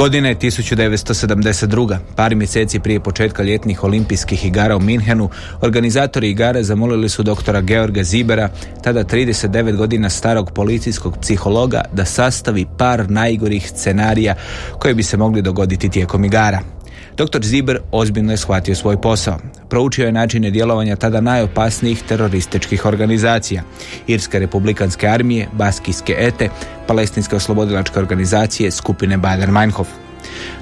Godine je 1972. Par mjeseci prije početka ljetnih olimpijskih igara u Minhenu, organizatori igara zamolili su doktora Georga Zibera, tada 39 godina starog policijskog psihologa, da sastavi par najgorih scenarija koje bi se mogli dogoditi tijekom igara. Dr. Ziber ozbiljno je shvatio svoj posao. Proučio je načine djelovanja tada najopasnijih terorističkih organizacija. Irske republikanske armije, Baskijske ete, palestinske oslobodilačke organizacije, skupine Bader-Meinhof.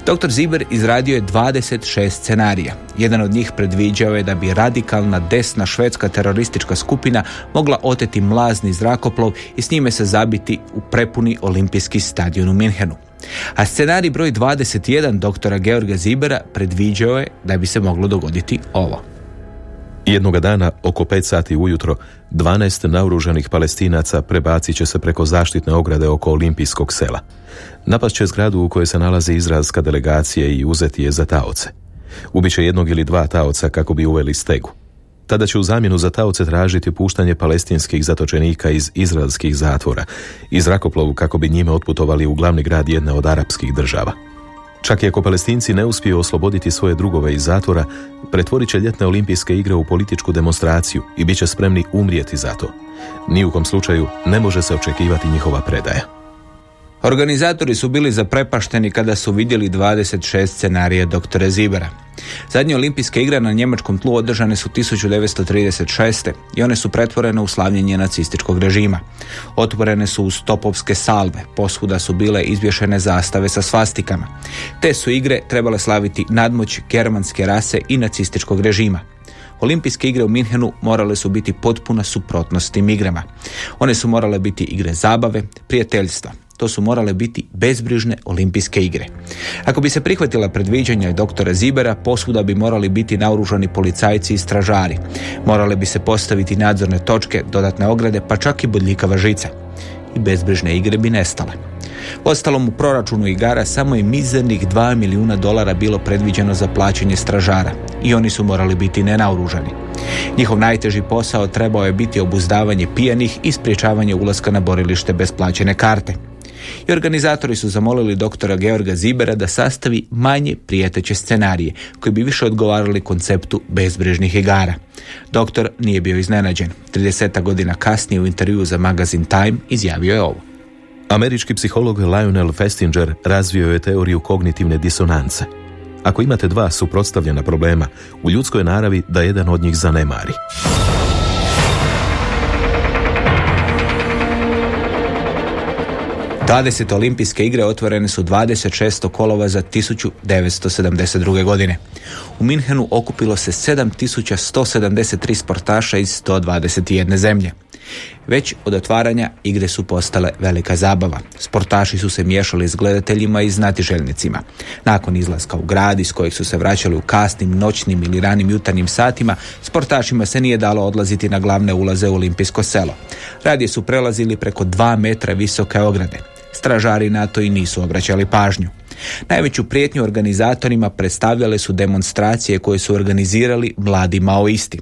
Dr. Ziber izradio je 26 scenarija. Jedan od njih predviđao je da bi radikalna desna švedska teroristička skupina mogla oteti mlazni zrakoplov i s njime se zabiti u prepuni olimpijski stadion u Minhenu. A scenarij broj 21 doktora Georga Zibera predviđao je da bi se moglo dogoditi ovo. Jednoga dana, oko 5 sati ujutro, 12 naoružanih palestinaca prebacit će se preko zaštitne ograde oko olimpijskog sela. Napast će zgradu u kojoj se nalazi izraelska delegacija i uzeti je za taoce. Ubiće jednog ili dva taoca kako bi uveli stegu. Tada će u zamjenu za taoce tražiti puštanje palestinskih zatočenika iz izraelskih zatvora i zrakoplovu kako bi njime otputovali u glavni grad jedne od arapskih država. Čak i ako palestinci ne uspiju osloboditi svoje drugove iz zatvora, pretvorit će ljetne olimpijske igre u političku demonstraciju i bit će spremni umrijeti za to. Ni u kom slučaju ne može se očekivati njihova predaja. Organizatori su bili zaprepašteni kada su vidjeli 26 scenarija dr. Zibera. Zadnje olimpijske igre na njemačkom tlu održane su 1936. i one su pretvorene u slavljenje nacističkog režima. Otvorene su uz topovske salve, posvuda su bile izvješene zastave sa svastikama. Te su igre trebale slaviti nadmoć germanske rase i nacističkog režima. Olimpijske igre u Minhenu morale su biti potpuna suprotnost tim igrama. One su morale biti igre zabave, prijateljstva, to su morale biti bezbrižne olimpijske igre. Ako bi se prihvatila predviđanja doktora Zibera, posvuda bi morali biti naoružani policajci i stražari. Morale bi se postaviti nadzorne točke, dodatne ograde, pa čak i bodljikava žica. I bezbrižne igre bi nestale. Ostalom u proračunu igara samo je mizernih 2 milijuna dolara bilo predviđeno za plaćanje stražara i oni su morali biti nenaoružani. Njihov najteži posao trebao je biti obuzdavanje pijanih i spriječavanje ulaska na borilište bez plaćene karte i organizatori su zamolili doktora Georga Zibera da sastavi manje prijeteće scenarije koji bi više odgovarali konceptu bezbrežnih igara. Doktor nije bio iznenađen. 30 godina kasnije u intervju za magazin Time izjavio je ovo. Američki psiholog Lionel Festinger razvio je teoriju kognitivne disonance. Ako imate dva suprotstavljena problema, u ljudskoj naravi da jedan od njih zanemari. 20. olimpijske igre otvorene su 26. kolova za 1972. godine. U Minhenu okupilo se 7173 sportaša iz 121 zemlje. Već od otvaranja igre su postale velika zabava. Sportaši su se miješali s gledateljima i znatiželjnicima. Nakon izlaska u grad iz kojeg su se vraćali u kasnim, noćnim ili ranim jutarnjim satima, sportašima se nije dalo odlaziti na glavne ulaze u olimpijsko selo. Radije su prelazili preko dva metra visoke ograde. Stražari na to i nisu obraćali pažnju. Najveću prijetnju organizatorima predstavljale su demonstracije koje su organizirali mladi maoisti.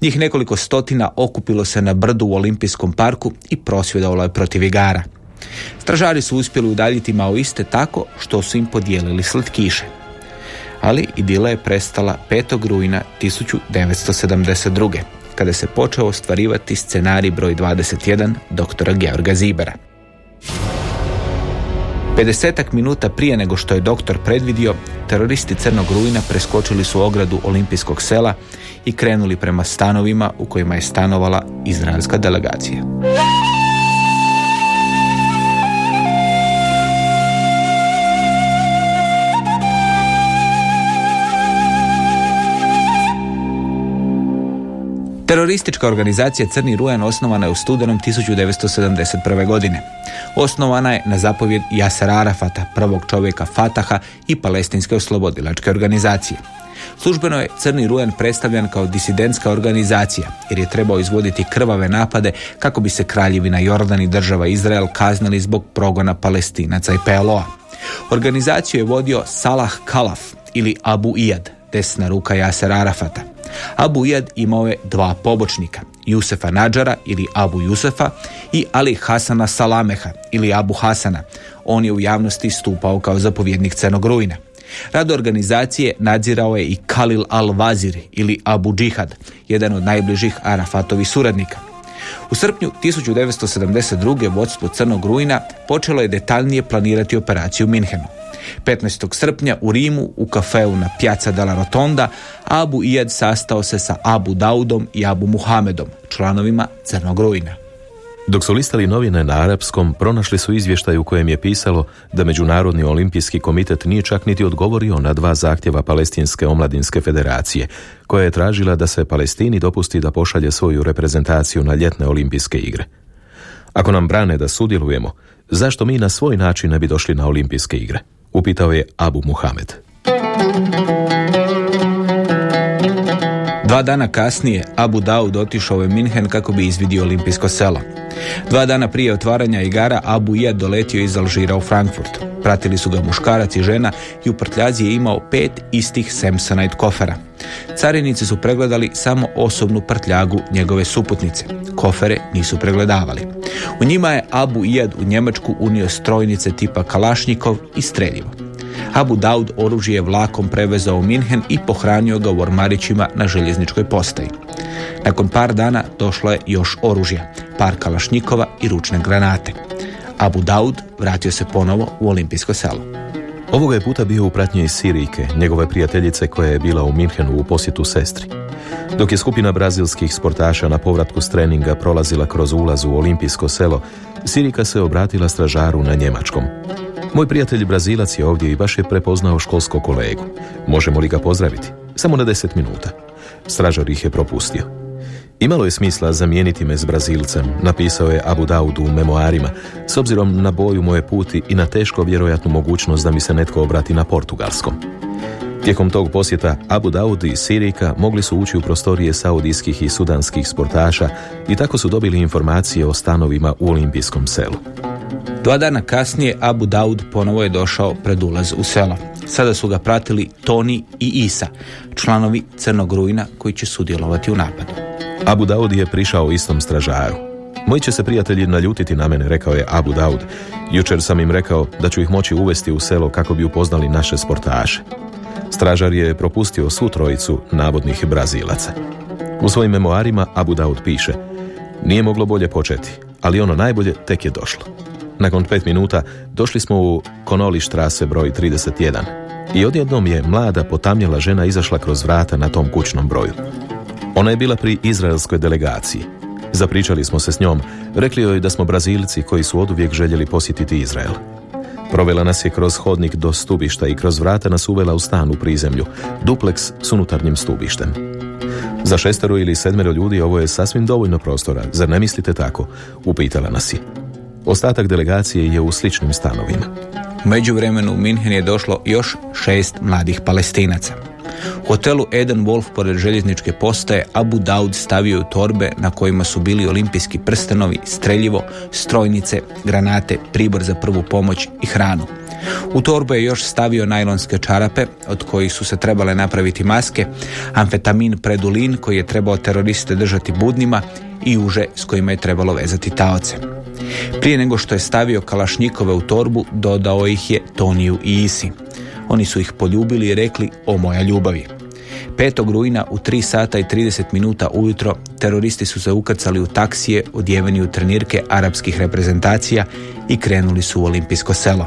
Njih nekoliko stotina okupilo se na brdu u Olimpijskom parku i prosvjedovalo je protiv igara. Stražari su uspjeli udaljiti maoiste tako što su im podijelili slatkiše. Ali idila je prestala 5. rujna 1972. kada se počeo ostvarivati scenarij broj 21 doktora Georga Zibera. 50 minuta prije nego što je doktor predvidio, teroristi Crnog rujna preskočili su ogradu olimpijskog sela i krenuli prema stanovima u kojima je stanovala izraelska delegacija. Teroristička organizacija Crni Rujan osnovana je u studenom 1971. godine. Osnovana je na zapovjed Jasar Arafata, prvog čovjeka Fataha i palestinske oslobodilačke organizacije. Službeno je Crni Rujan predstavljan kao disidentska organizacija jer je trebao izvoditi krvave napade kako bi se kraljevina Jordan i država Izrael kaznili zbog progona palestinaca i PLO-a. Organizaciju je vodio Salah Kalaf ili Abu Iyad, desna ruka Jaser Arafata. Abu Iyad imao je dva pobočnika, Jusefa Nadžara ili Abu Jusefa i Ali Hasana Salameha ili Abu Hasana. On je u javnosti stupao kao zapovjednik Crnog rujna. Rad organizacije nadzirao je i Kalil al-Vazir ili Abu Džihad, jedan od najbližih Arafatovih suradnika. U srpnju 1972. vodstvo Crnog rujna počelo je detaljnije planirati operaciju Minhenu. 15. srpnja u Rimu u kafeu na Piazza della Rotonda Abu Iyad sastao se sa Abu Daudom i Abu Muhamedom, članovima Crnog rujna. Dok su listali novine na arapskom, pronašli su izvještaj u kojem je pisalo da Međunarodni olimpijski komitet nije čak niti odgovorio na dva zahtjeva Palestinske omladinske federacije, koja je tražila da se Palestini dopusti da pošalje svoju reprezentaciju na ljetne olimpijske igre. Ako nam brane da sudjelujemo, zašto mi na svoj način ne bi došli na olimpijske igre? Upitao je Abu Muhamed. Dva dana kasnije Abu Daud otišao je Minhen kako bi izvidio olimpijsko selo. Dva dana prije otvaranja igara Abu je doletio iz Alžira u Frankfurt. Pratili su ga muškarac i žena i u prtljazi je imao pet istih Samsonite kofera. Carinici su pregledali samo osobnu prtljagu njegove suputnice. Kofere nisu pregledavali. U njima je Abu Iyad u Njemačku unio strojnice tipa Kalašnjikov i streljivo. Abu Daud oružje je vlakom prevezao u Minhen i pohranio ga u ormarićima na željezničkoj postaji. Nakon par dana došlo je još oružja, par kalašnjikova i ručne granate. Abu Daud vratio se ponovo u olimpijsko selo. Ovoga je puta bio u pratnji iz Sirike, njegove prijateljice koja je bila u Minhenu u posjetu sestri. Dok je skupina brazilskih sportaša na povratku s treninga prolazila kroz ulaz u olimpijsko selo, Sirika se obratila stražaru na njemačkom. Moj prijatelj Brazilac je ovdje i baš je prepoznao školskog kolegu. Možemo li ga pozdraviti? Samo na deset minuta. Stražar ih je propustio. Imalo je smisla zamijeniti me s Brazilcem, napisao je Abu Daud u memoarima, s obzirom na boju moje puti i na teško vjerojatnu mogućnost da mi se netko obrati na portugalskom. Tijekom tog posjeta Abu Daud i Sirika mogli su ući u prostorije saudijskih i sudanskih sportaša i tako su dobili informacije o stanovima u olimpijskom selu. Dva dana kasnije Abu Daud ponovo je došao pred ulaz u selo. Sada su ga pratili Toni i Isa, članovi Crnog rujna koji će sudjelovati u napadu. Abu Daud je prišao istom stražaru. Moji će se prijatelji naljutiti na mene, rekao je Abu Daud. Jučer sam im rekao da ću ih moći uvesti u selo kako bi upoznali naše sportaše. Stražar je propustio svu trojicu navodnih Brazilaca. U svojim memoarima Abu Daud piše Nije moglo bolje početi, ali ono najbolje tek je došlo. Nakon pet minuta došli smo u Konoli štrase broj 31 i odjednom je mlada potamnjela žena izašla kroz vrata na tom kućnom broju. Ona je bila pri izraelskoj delegaciji. Zapričali smo se s njom, rekli joj da smo Brazilci koji su oduvijek željeli posjetiti Izrael. Provela nas je kroz hodnik do stubišta i kroz vrata nas uvela u stan u prizemlju, dupleks s unutarnjim stubištem. Za šestero ili sedmero ljudi ovo je sasvim dovoljno prostora, zar ne mislite tako? Upitala nas je. Ostatak delegacije je u sličnim stanovima. Međuvremenu u Minhen je došlo još šest mladih palestinaca. U hotelu Eden Wolf pored željezničke postaje Abu Daud stavio u torbe na kojima su bili olimpijski prstenovi, streljivo, strojnice, granate, pribor za prvu pomoć i hranu. U torbu je još stavio najlonske čarape, od kojih su se trebale napraviti maske, amfetamin predulin koji je trebao teroriste držati budnima i uže s kojima je trebalo vezati taoce. Prije nego što je stavio kalašnjikove u torbu, dodao ih je Toniju i Isi. Oni su ih poljubili i rekli o moja ljubavi. 5. rujna u 3 sata i 30 minuta ujutro teroristi su se ukrcali u taksije odjeveni u trenirke arapskih reprezentacija i krenuli su u olimpijsko selo.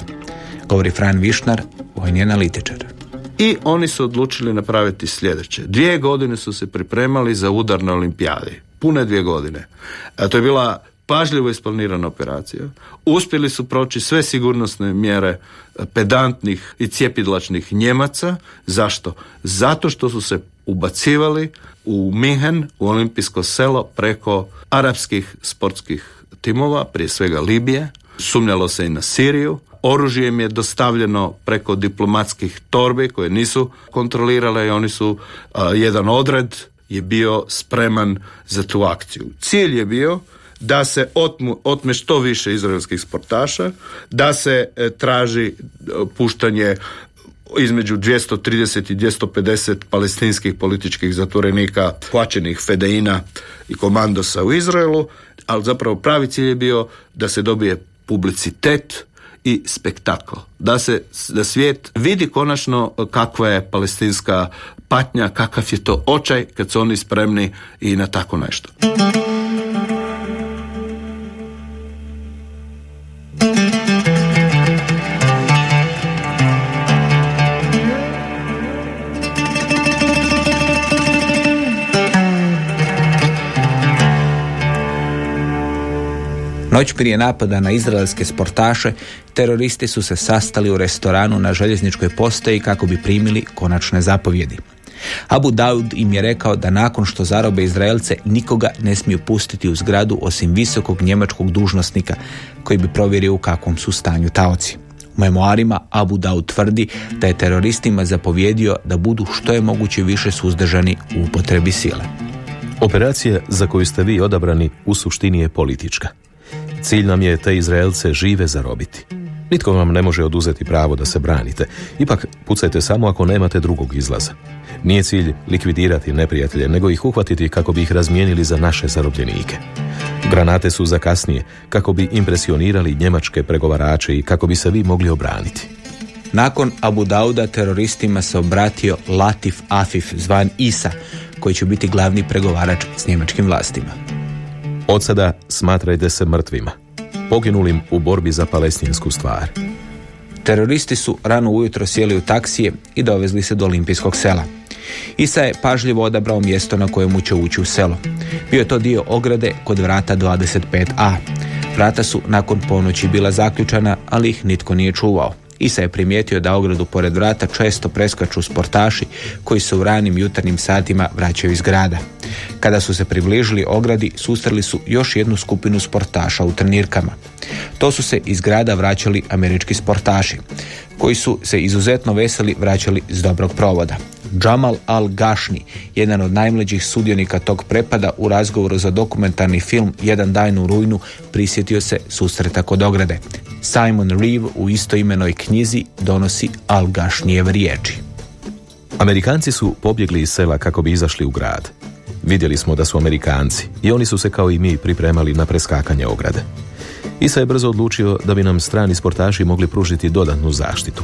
Govori Fran Višnar, vojni analitičar. I oni su odlučili napraviti sljedeće. Dvije godine su se pripremali za udar na olimpijadi. Pune dvije godine. A to je bila pažljivo isplanirana operacija. Uspjeli su proći sve sigurnosne mjere pedantnih i cijepidlačnih Njemaca. Zašto? Zato što su se ubacivali u Mihen, u olimpijsko selo, preko arapskih sportskih timova, prije svega Libije. Sumnjalo se i na Siriju. Oružje im je dostavljeno preko diplomatskih torbi koje nisu kontrolirale i oni su, jedan odred je bio spreman za tu akciju. Cilj je bio da se otmu, otme što više izraelskih sportaša, da se e, traži e, puštanje između 230 i 250 palestinskih političkih zatvorenika, plaćenih fedeina i komandosa u Izraelu, ali zapravo pravi cilj je bio da se dobije publicitet i spektakl. Da se da svijet vidi konačno kakva je palestinska patnja, kakav je to očaj kad su oni spremni i na tako nešto. Noć prije napada na izraelske sportaše, teroristi su se sastali u restoranu na željezničkoj postaji kako bi primili konačne zapovjedi. Abu Daud im je rekao da nakon što zarobe Izraelce nikoga ne smiju pustiti u zgradu osim visokog njemačkog dužnosnika koji bi provjerio u kakvom su stanju taoci. U memoarima Abu Daud tvrdi da je teroristima zapovjedio da budu što je moguće više suzdržani u upotrebi sile. Operacija za koju ste vi odabrani u suštini je politička. Cilj nam je te Izraelce žive zarobiti. Nitko vam ne može oduzeti pravo da se branite. Ipak pucajte samo ako nemate drugog izlaza. Nije cilj likvidirati neprijatelje, nego ih uhvatiti kako bi ih razmijenili za naše zarobljenike. Granate su za kasnije, kako bi impresionirali njemačke pregovarače i kako bi se vi mogli obraniti. Nakon Abu Dauda teroristima se obratio Latif Afif, zvan Isa, koji će biti glavni pregovarač s njemačkim vlastima. Od sada smatrajte se mrtvima, poginulim u borbi za palestinsku stvar. Teroristi su rano ujutro sjeli u taksije i dovezli se do olimpijskog sela. Isa je pažljivo odabrao mjesto na kojemu će ući u selo. Bio je to dio ograde kod vrata 25a. Vrata su nakon ponoći bila zaključana, ali ih nitko nije čuvao. Isa je primijetio da ogradu pored vrata često preskaču sportaši koji se u ranim jutarnjim satima vraćaju iz grada. Kada su se približili ogradi, susreli su još jednu skupinu sportaša u trenirkama. To su se iz grada vraćali američki sportaši, koji su se izuzetno veseli vraćali iz dobrog provoda. Jamal Al-Gashni, jedan od najmlađih sudionika tog prepada u razgovoru za dokumentarni film Jedan dan u rujnu, prisjetio se susreta kod ograde. Simon Reeve u istoimenoj knjizi donosi Al-Gashnijeve riječi. Amerikanci su pobjegli iz sela kako bi izašli u grad. Vidjeli smo da su Amerikanci i oni su se kao i mi pripremali na preskakanje ograde. Isa je brzo odlučio da bi nam strani sportaši mogli pružiti dodatnu zaštitu.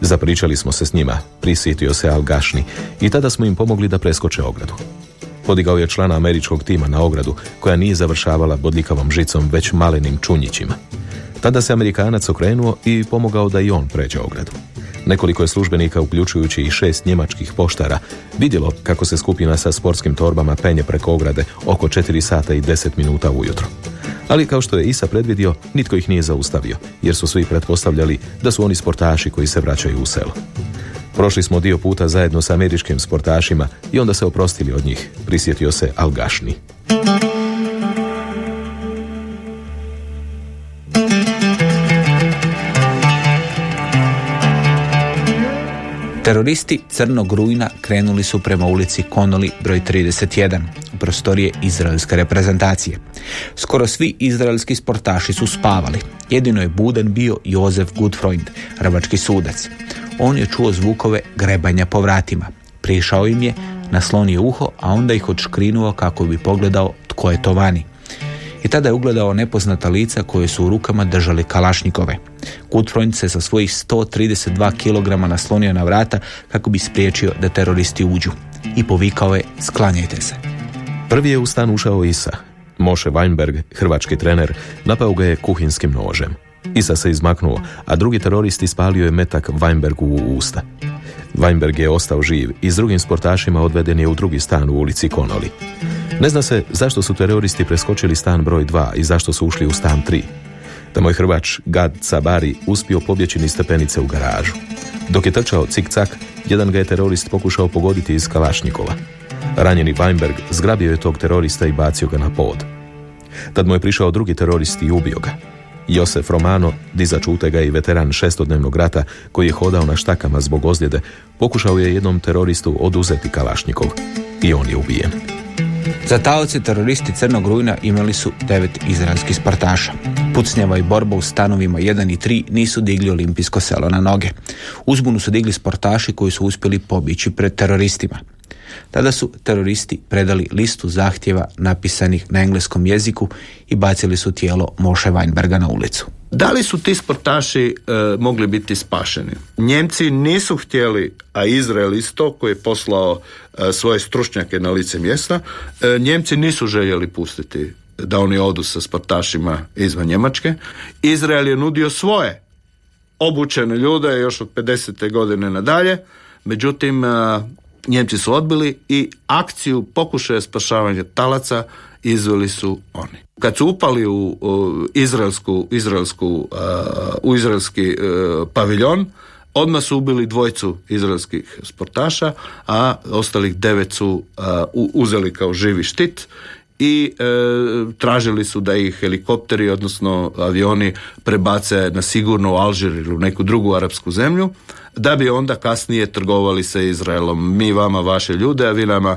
Zapričali smo se s njima, prisjetio se Al Gašni i tada smo im pomogli da preskoče ogradu. Podigao je člana američkog tima na ogradu koja nije završavala bodljikavom žicom već malenim čunjićima. Tada se Amerikanac okrenuo i pomogao da i on pređe ogradu. Nekoliko je službenika, uključujući i šest njemačkih poštara, vidjelo kako se skupina sa sportskim torbama penje preko ograde oko 4 sata i 10 minuta ujutro. Ali kao što je Isa predvidio, nitko ih nije zaustavio, jer su svi pretpostavljali da su oni sportaši koji se vraćaju u selo. Prošli smo dio puta zajedno sa američkim sportašima i onda se oprostili od njih, prisjetio se Algašni. Teroristi Crnog rujna krenuli su prema ulici Konoli broj 31 u prostorije izraelske reprezentacije. Skoro svi izraelski sportaši su spavali. Jedino je budan bio Jozef Gutfreund, rvački sudac. On je čuo zvukove grebanja po vratima. Prišao im je, naslonio uho, a onda ih odškrinuo kako bi pogledao tko je to vani i tada je ugledao nepoznata lica koje su u rukama držali kalašnikove. Gutfreund se sa svojih 132 kg naslonio na vrata kako bi spriječio da teroristi uđu i povikao je sklanjajte se. Prvi je u stan ušao Isa. Moše Weinberg, hrvački trener, napao ga je kuhinskim nožem. Isa se izmaknuo, a drugi terorist ispalio je metak Weinbergu u usta. Weinberg je ostao živ i s drugim sportašima odveden je u drugi stan u ulici Konoli. Ne zna se zašto su teroristi preskočili stan broj 2 i zašto su ušli u stan 3. Da moj Hrvač Gad Sabari uspio pobjeći niz stepenice u garažu. Dok je trčao cik-cak, jedan ga je terorist pokušao pogoditi iz Kalašnikova. Ranjeni Weinberg zgrabio je tog terorista i bacio ga na pod. Tad mu je prišao drugi terorist i ubio ga. Josef Romano, dizač utega i veteran šestodnevnog rata koji je hodao na štakama zbog ozljede, pokušao je jednom teroristu oduzeti Kalašnikov i on je ubijen. Za taoci teroristi Crnog rujna imali su devet izraelskih spartaša. Pucnjava i borba u stanovima 1 i 3 nisu digli olimpijsko selo na noge. Uzbunu su digli sportaši koji su uspjeli pobići pred teroristima. Tada su teroristi predali listu zahtjeva napisanih na engleskom jeziku i bacili su tijelo Moše Weinberga na ulicu. Da li su ti sportaši e, mogli biti spašeni? Njemci nisu htjeli, a Izrael isto koji je poslao e, svoje stručnjake na lice mjesta, e, Njemci nisu željeli pustiti da oni odu sa sportašima izvan Njemačke. Izrael je nudio svoje obučene ljude još od 50. godine nadalje, međutim Njemci su odbili i akciju pokušaja spašavanja talaca izveli su oni. Kad su upali u, izraelsku, izraelsku, u izraelski e, paviljon, odmah su ubili dvojcu izraelskih sportaša, a ostalih devet su uzeli kao živi štit i e, tražili su da ih helikopteri, odnosno avioni prebace na sigurno u Alžir ili u neku drugu arapsku zemlju, da bi onda kasnije trgovali sa Izraelom. Mi vama vaše ljude, a vi nama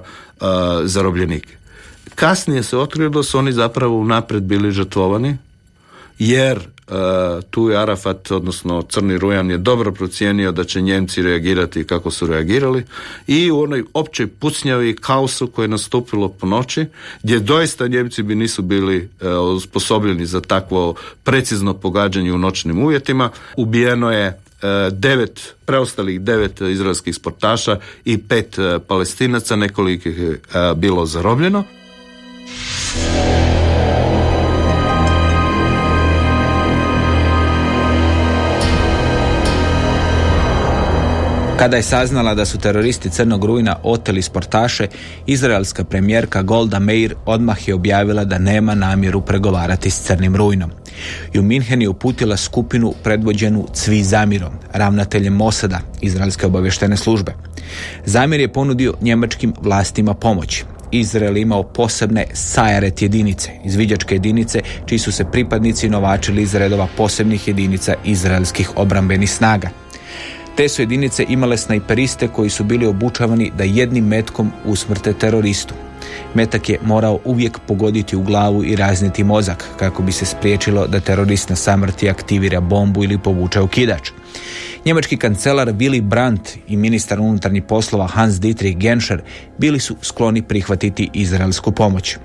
zarobljenike. Kasnije se otkrilo da su oni zapravo unaprijed bili žrtvovani, jer tu je Arafat, odnosno Crni Rujan je dobro procijenio da će Njemci reagirati kako su reagirali i u onoj općoj pucnjavi kaosu koje je nastupilo po noći, gdje doista Njemci bi nisu bili uh, osposobljeni za takvo precizno pogađanje u noćnim uvjetima, ubijeno je uh, devet, preostalih devet izraelskih sportaša i pet palestinaca, nekoliko je bilo zarobljeno. Kada je saznala da su teroristi Crnog rujna oteli sportaše, izraelska premijerka Golda Meir odmah je objavila da nema namjeru pregovarati s Crnim rujnom. I u Minhen je uputila skupinu predvođenu Cvi Zamirom, ravnateljem Mosada, izraelske obavještene službe. Zamir je ponudio njemačkim vlastima pomoć. Izrael imao posebne Sajaret jedinice, izviđačke jedinice, čiji su se pripadnici novačili iz redova posebnih jedinica izraelskih obrambenih snaga. Te su jedinice imale snajperiste koji su bili obučavani da jednim metkom usmrte teroristu. Metak je morao uvijek pogoditi u glavu i razniti mozak kako bi se spriječilo da terorist na samrti aktivira bombu ili povuče ukidač. Njemački kancelar Willy Brandt i ministar unutarnjih poslova Hans Dietrich Genscher bili su skloni prihvatiti izraelsku pomoć.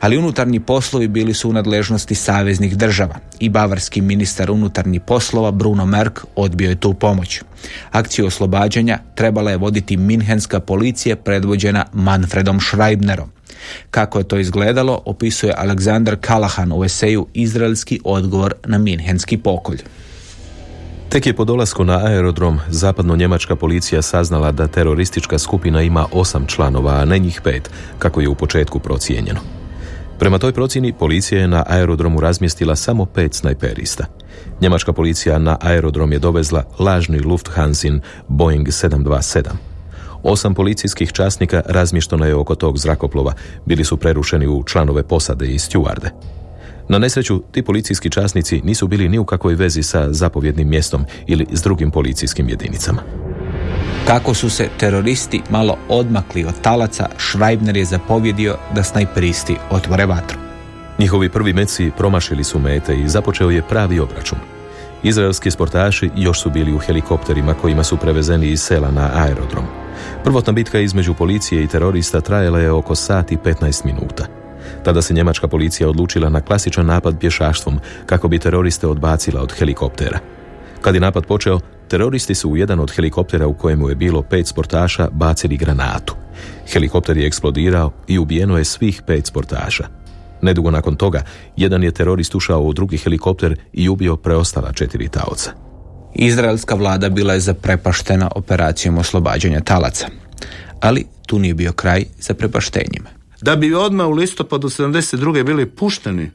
Ali unutarnji poslovi bili su u nadležnosti saveznih država i bavarski ministar unutarnjih poslova Bruno Merk odbio je tu pomoć. Akciju oslobađanja trebala je voditi minhenska policija predvođena Manfredom Schreibnerom. Kako je to izgledalo, opisuje Aleksandar Kalahan u eseju Izraelski odgovor na minhenski pokolj. Tek je po dolasku na aerodrom zapadno-njemačka policija saznala da teroristička skupina ima osam članova, a ne njih pet, kako je u početku procijenjeno. Prema toj procjeni policija je na aerodromu razmjestila samo pet snajperista. Njemačka policija na aerodrom je dovezla lažni Lufthansin Boeing 727. Osam policijskih časnika razmješteno je oko tog zrakoplova, bili su prerušeni u članove posade i stjuarde. Na nesreću, ti policijski časnici nisu bili ni u kakvoj vezi sa zapovjednim mjestom ili s drugim policijskim jedinicama. Kako su se teroristi malo odmakli od talaca, Schreibner je zapovjedio da snajperisti otvore vatru. Njihovi prvi meci promašili su mete i započeo je pravi obračun. Izraelski sportaši još su bili u helikopterima kojima su prevezeni iz sela na aerodrom. Prvotna bitka između policije i terorista trajala je oko sati 15 minuta. Tada se njemačka policija odlučila na klasičan napad pješaštvom kako bi teroriste odbacila od helikoptera. Kad je napad počeo, teroristi su u jedan od helikoptera u kojemu je bilo pet sportaša bacili granatu. Helikopter je eksplodirao i ubijeno je svih pet sportaša. Nedugo nakon toga, jedan je terorist ušao u drugi helikopter i ubio preostala četiri taoca. Izraelska vlada bila je zaprepaštena operacijom oslobađanja talaca. Ali tu nije bio kraj za prepaštenjima da bi odmah u listopadu 72. bili pušteni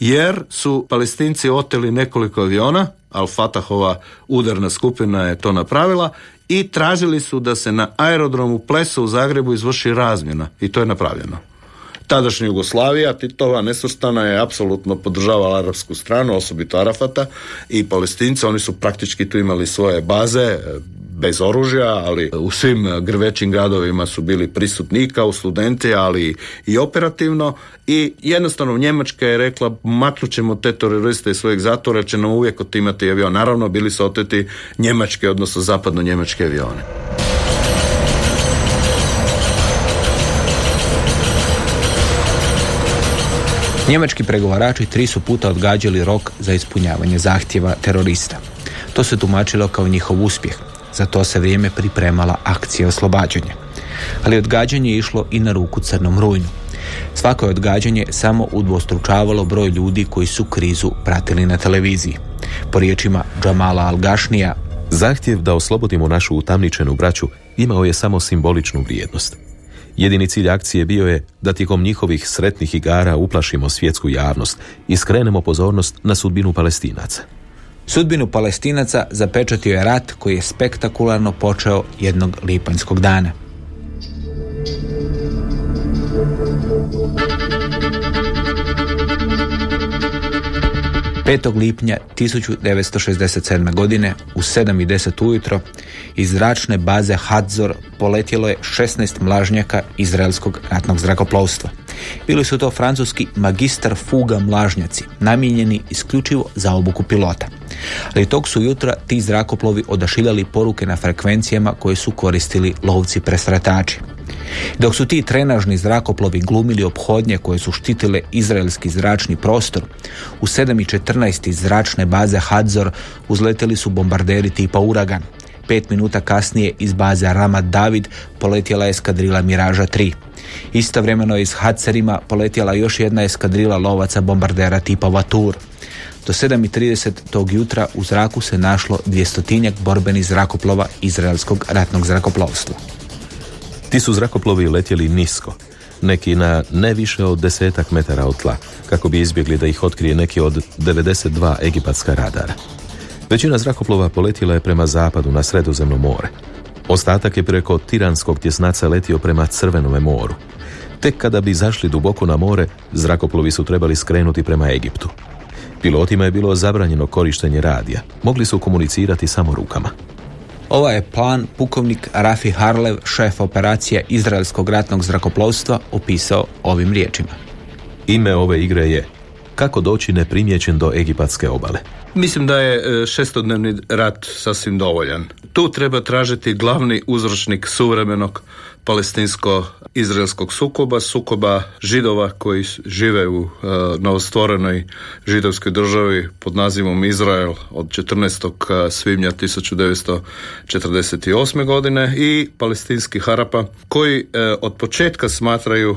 jer su palestinci oteli nekoliko aviona, Al-Fatahova udarna skupina je to napravila i tražili su da se na aerodromu Plesa u Zagrebu izvrši razmjena i to je napravljeno. Tadašnja Jugoslavija, Titova, nesvrstana je apsolutno podržavala arapsku stranu, osobito Arafata i palestince, oni su praktički tu imali svoje baze, bez oružja, ali u svim grvećim gradovima su bili prisutni kao studenti, ali i operativno i jednostavno Njemačka je rekla maknut ćemo te teroriste iz svojeg zatvora, će nam uvijek otimati avion. Naravno, bili su oteti njemačke, odnosno zapadno-njemačke avione. Njemački pregovarači tri su puta odgađali rok za ispunjavanje zahtjeva terorista. To se tumačilo kao njihov uspjeh. Za to se vrijeme pripremala akcija oslobađanja. Ali odgađanje je išlo i na ruku crnom rujnu. Svako je odgađanje samo udvostručavalo broj ljudi koji su krizu pratili na televiziji. Po riječima Džamala Al-Gašnija, Zahtjev da oslobodimo našu utamničenu braću imao je samo simboličnu vrijednost. Jedini cilj akcije bio je da tijekom njihovih sretnih igara uplašimo svjetsku javnost i skrenemo pozornost na sudbinu palestinaca. Sudbinu palestinaca zapečatio je rat koji je spektakularno počeo jednog lipanjskog dana. 5. lipnja 1967. godine u 7 i 10 ujutro iz zračne baze Hadzor poletjelo je 16 mlažnjaka izraelskog ratnog zrakoplovstva. Bili su to francuski magistar fuga mlažnjaci, namijenjeni isključivo za obuku pilota. Ali tog su jutra ti zrakoplovi odašiljali poruke na frekvencijama koje su koristili lovci presratači. Dok su ti trenažni zrakoplovi glumili ophodnje koje su štitile izraelski zračni prostor, u 7.14 iz zračne baze Hadzor uzleteli su bombarderi tipa Uragan. Pet minuta kasnije iz baze Ramat David poletjela je eskadrila Miraža 3. Istovremeno iz Hadcerima poletjela još jedna eskadrila lovaca bombardera tipa Vatur. Do 7.30 tog jutra u zraku se našlo dvjestotinjak borbenih zrakoplova izraelskog ratnog zrakoplovstva. Ti su zrakoplovi letjeli nisko, neki na ne više od desetak metara od tla, kako bi izbjegli da ih otkrije neki od 92 egipatska radara. Većina zrakoplova poletjela je prema zapadu na sredozemno more. Ostatak je preko tiranskog tjesnaca letio prema Crvenome moru. Tek kada bi zašli duboko na more, zrakoplovi su trebali skrenuti prema Egiptu. Pilotima je bilo zabranjeno korištenje radija. Mogli su komunicirati samo rukama. Ovaj je plan pukovnik Rafi Harlev, šef operacija Izraelskog ratnog zrakoplovstva, opisao ovim riječima. Ime ove igre je Kako doći neprimjećen do egipatske obale. Mislim da je e, šestodnevni rat sasvim dovoljan. Tu treba tražiti glavni uzročnik suvremenog palestinsko-izraelskog sukoba, sukoba židova koji žive u uh, novostvorenoj židovskoj državi pod nazivom Izrael od 14. svibnja 1948. godine i palestinskih harapa koji uh, od početka smatraju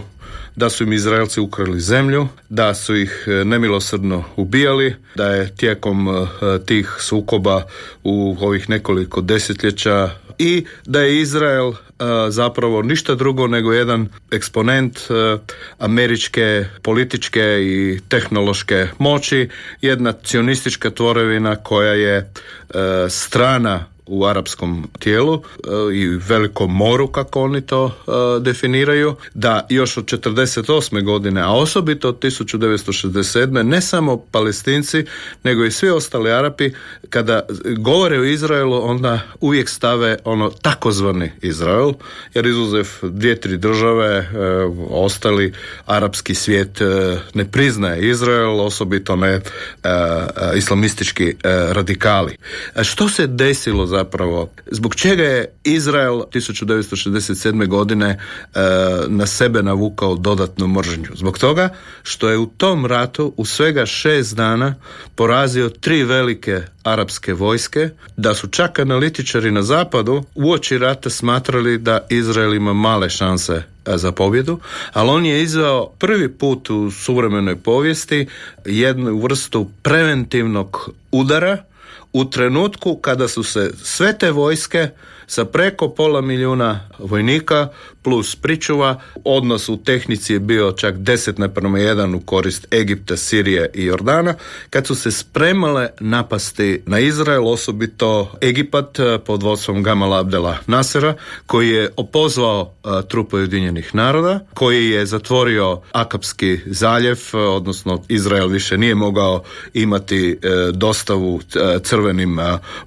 da su im Izraelci ukrali zemlju, da su ih nemilosrdno ubijali, da je tijekom tih sukoba u ovih nekoliko desetljeća i da je Izrael zapravo ništa drugo nego jedan eksponent američke političke i tehnološke moći, jedna cionistička tvorevina koja je strana u arapskom tijelu e, i velikom moru kako oni to e, definiraju da još od 48. godine a osobito od 1967. ne samo palestinci nego i svi ostali Arapi kada govore o Izraelu onda uvijek stave ono takozvani Izrael jer izuzev dvije tri države e, ostali arapski svijet ne priznaje Izrael osobito ne islamistički radikali. Što se desilo zapravo. Zbog čega je Izrael 1967. godine e, na sebe navukao dodatnu mržnju? Zbog toga što je u tom ratu u svega šest dana porazio tri velike arapske vojske, da su čak analitičari na zapadu uoči rata smatrali da Izrael ima male šanse e, za pobjedu, ali on je izveo prvi put u suvremenoj povijesti jednu vrstu preventivnog udara u trenutku kada su se sve te vojske sa preko pola milijuna vojnika plus pričuva. Odnos u tehnici je bio čak 10 naprema 1 u korist Egipta, Sirije i Jordana. Kad su se spremale napasti na Izrael, osobito Egipat eh, pod vodstvom Gamala Abdela Nasera, koji je opozvao uh, trupe Ujedinjenih naroda, koji je zatvorio Akapski zaljev, eh, odnosno Izrael više nije mogao imati dostavu Crvenim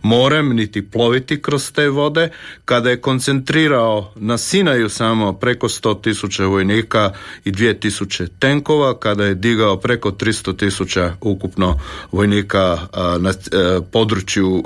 morem, niti ploviti kroz te vode, kada je koncentrirao na Sinaju samo preko 100 tisuća vojnika i 2000 tenkova, kada je digao preko 300 tisuća ukupno vojnika na e, području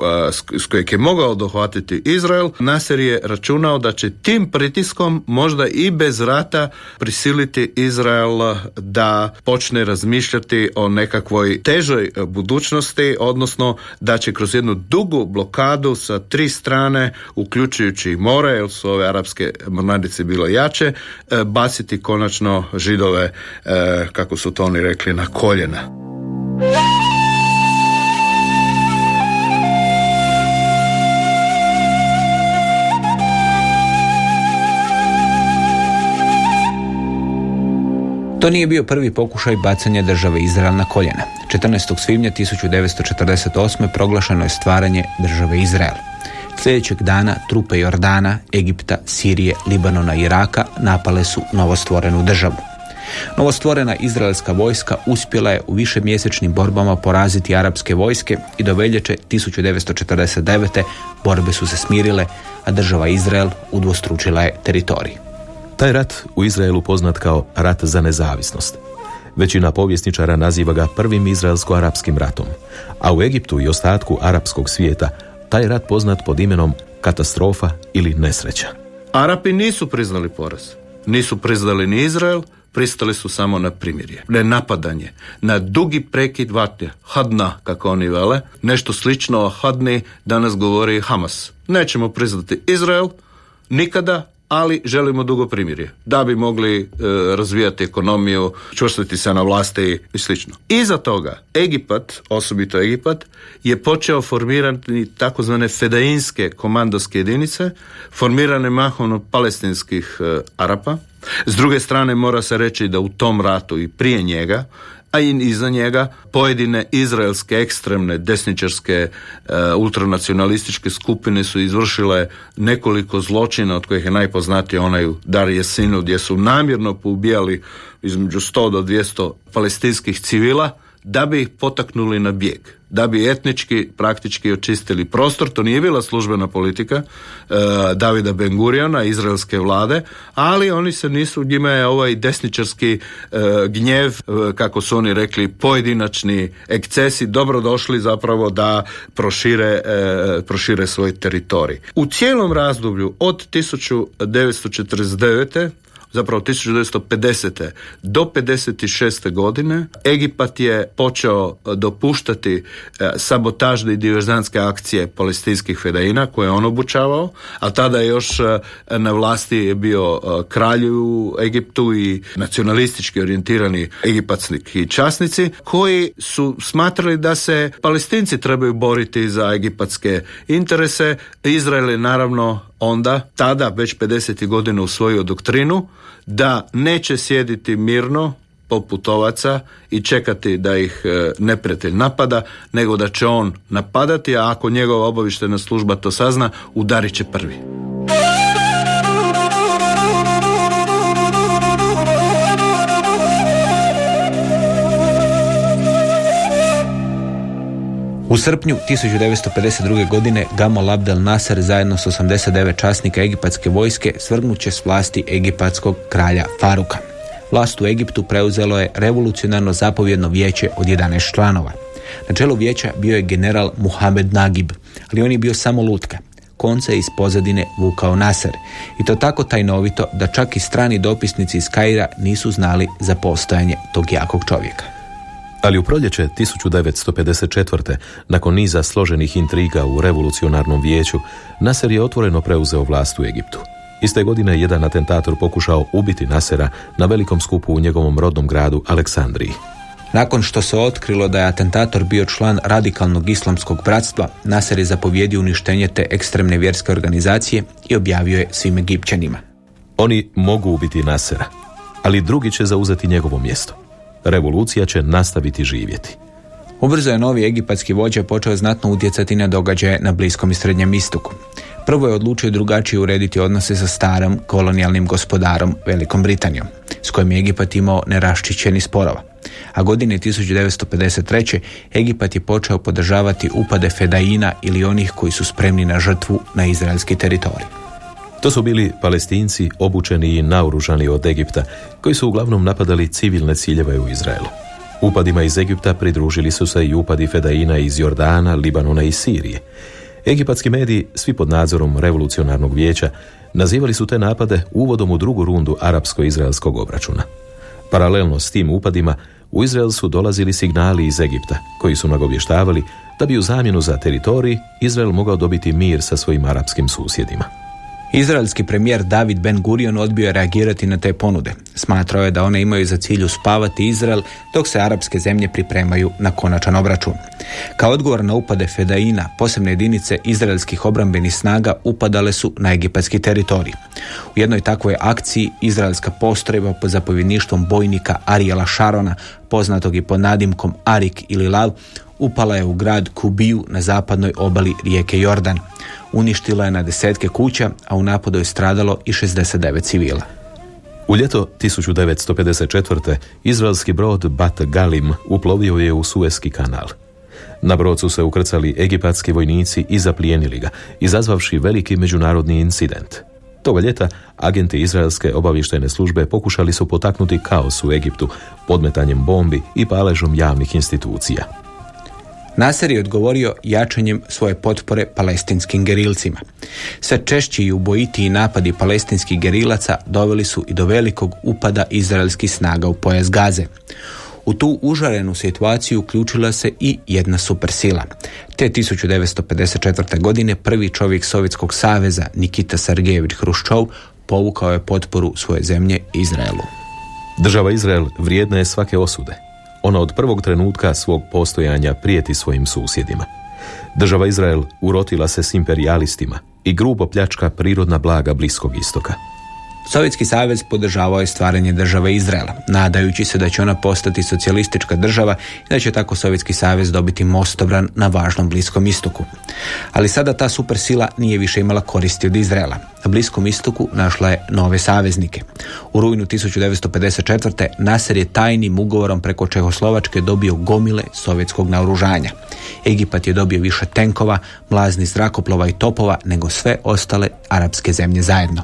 s kojeg je mogao dohvatiti Izrael, Nasser je računao da će tim pritiskom možda i bez rata prisiliti Izrael da počne razmišljati o nekakvoj težoj budućnosti, odnosno da će kroz jednu dugu blokadu sa tri strane, uključujući more, jer su ove arapske mornarice bile jače, e, baciti konačno židove, e, kako su to oni rekli, na koljena. To nije bio prvi pokušaj bacanja države Izrael na koljena. 14. svibnja 1948. proglašeno je stvaranje države Izrael. Sljedećeg dana trupe Jordana, Egipta, Sirije, Libanona i Iraka napale su novostvorenu državu. Novostvorena izraelska vojska uspjela je u višemjesečnim borbama poraziti arapske vojske i do veljače 1949. borbe su se smirile, a država Izrael udvostručila je teritorij. Taj rat u Izraelu poznat kao rat za nezavisnost. Većina povjesničara naziva ga prvim izraelsko-arapskim ratom, a u Egiptu i ostatku arapskog svijeta taj rat poznat pod imenom katastrofa ili nesreća. Arapi nisu priznali poraz. Nisu priznali ni Izrael, pristali su samo na primirje. Ne napadanje, na dugi prekid vatnje, hadna, kako oni vele, nešto slično o hadni danas govori Hamas. Nećemo priznati Izrael, nikada, ali želimo dugo primirje da bi mogli e, razvijati ekonomiju, čvrstiti se na vlasti i slično. Iza toga Egipat, osobito Egipat, je počeo formirati takozvane fedainske komandovske jedinice, formirane mahom palestinskih e, Arapa. S druge strane mora se reći da u tom ratu i prije njega a i iza njega pojedine izraelske ekstremne desničarske e, ultranacionalističke skupine su izvršile nekoliko zločina od kojih je najpoznatiji onaj u Dar Jesinu gdje su namjerno poubijali između 100 do 200 palestinskih civila da bi ih potaknuli na bijeg, da bi etnički praktički očistili prostor. To nije bila službena politika e, Davida Benguriona, izraelske vlade, ali oni se nisu, njima je ovaj desničarski e, gnjev, e, kako su oni rekli, pojedinačni ekcesi dobro došli zapravo da prošire, e, prošire svoj teritorij. U cijelom razdoblju od 1949 zapravo 1950. do 56. godine Egipat je počeo e, dopuštati e, sabotažne i diverzantske akcije palestinskih fedaina koje je on obučavao, a tada još e, na vlasti je bio kralj u Egiptu i nacionalistički orijentirani egipatski časnici koji su smatrali da se palestinci trebaju boriti za egipatske interese. Izrael je naravno onda, tada, već 50. godina usvojio doktrinu da neće sjediti mirno poput ovaca i čekati da ih e, neprijatelj napada, nego da će on napadati, a ako njegova obavištena služba to sazna, udarit će prvi. U srpnju 1952. godine Gamal Abdel Nasser zajedno s 89 časnika egipatske vojske svrgnuće s vlasti egipatskog kralja Faruka. Vlast u Egiptu preuzelo je revolucionarno zapovjedno vijeće od 11 članova. Na čelu vijeća bio je general Muhammed Nagib, ali on je bio samo lutka. Konce iz pozadine vukao Nasser. I to tako tajnovito da čak i strani dopisnici iz Kaira nisu znali za postojanje tog jakog čovjeka. Ali u proljeće 1954. nakon niza složenih intriga u revolucionarnom vijeću, Nasser je otvoreno preuzeo vlast u Egiptu. Iste godine jedan atentator pokušao ubiti Nasera na velikom skupu u njegovom rodnom gradu Aleksandriji. Nakon što se otkrilo da je atentator bio član radikalnog islamskog bratstva, Nasser je zapovjedio uništenje te ekstremne vjerske organizacije i objavio je svim Egipćanima. Oni mogu ubiti Nasera, ali drugi će zauzeti njegovo mjesto revolucija će nastaviti živjeti. Ubrzo je novi egipatski vođa počeo znatno utjecati na događaje na Bliskom i Srednjem istoku. Prvo je odlučio drugačije urediti odnose sa starom kolonijalnim gospodarom Velikom Britanijom, s kojim je Egipat imao neraščićeni sporova. a godine 1953. Egipat je počeo podržavati upade Fedaina ili onih koji su spremni na žrtvu na izraelski teritorij. To su bili palestinci obučeni i naoružani od Egipta, koji su uglavnom napadali civilne ciljeve u Izraelu. Upadima iz Egipta pridružili su se i upadi Fedaina iz Jordana, Libanona i Sirije. Egipatski mediji, svi pod nadzorom revolucionarnog vijeća, nazivali su te napade uvodom u drugu rundu arapsko-izraelskog obračuna. Paralelno s tim upadima, u Izrael su dolazili signali iz Egipta, koji su nagovještavali da bi u zamjenu za teritorij Izrael mogao dobiti mir sa svojim arapskim susjedima. Izraelski premijer David Ben Gurion odbio je reagirati na te ponude. Smatrao je da one imaju za cilj uspavati Izrael dok se arapske zemlje pripremaju na konačan obračun. Kao odgovor na upade Fedaina, posebne jedinice izraelskih obrambenih snaga upadale su na egipatski teritorij. U jednoj takvoj akciji izraelska postrojba pod zapovjedništvom bojnika Ariela Šarona, poznatog i pod nadimkom Arik ili Lav, upala je u grad Kubiju na zapadnoj obali rijeke Jordan. Uništila je na desetke kuća, a u napadu je stradalo i 69 civila. U ljeto 1954. izraelski brod Bat Galim uplovio je u Suezki kanal. Na brod su se ukrcali egipatski vojnici i zaplijenili ga, izazvavši veliki međunarodni incident. Toga ljeta agenti izraelske obavještajne službe pokušali su potaknuti kaos u Egiptu podmetanjem bombi i paležom javnih institucija. Nasser je odgovorio jačanjem svoje potpore palestinskim gerilcima. Sve češći i ubojitiji napadi palestinskih gerilaca doveli su i do velikog upada izraelskih snaga u pojas Gaze. U tu užarenu situaciju uključila se i jedna supersila. Te 1954. godine prvi čovjek Sovjetskog saveza Nikita Sergejević Hruščov povukao je potporu svoje zemlje Izraelu. Država Izrael vrijedna je svake osude ona od prvog trenutka svog postojanja prijeti svojim susjedima. Država Izrael urotila se s imperialistima i grubo pljačka prirodna blaga Bliskog istoka. Sovjetski savez podržavao je stvaranje države Izraela, nadajući se da će ona postati socijalistička država i da će tako Sovjetski savez dobiti mostobran na važnom Bliskom istoku. Ali sada ta supersila nije više imala koristi od Izraela. Na Bliskom istoku našla je nove saveznike. U rujnu 1954. Nasser je tajnim ugovorom preko Čehoslovačke dobio gomile sovjetskog naoružanja. Egipat je dobio više tenkova, mlaznih zrakoplova i topova nego sve ostale arapske zemlje zajedno.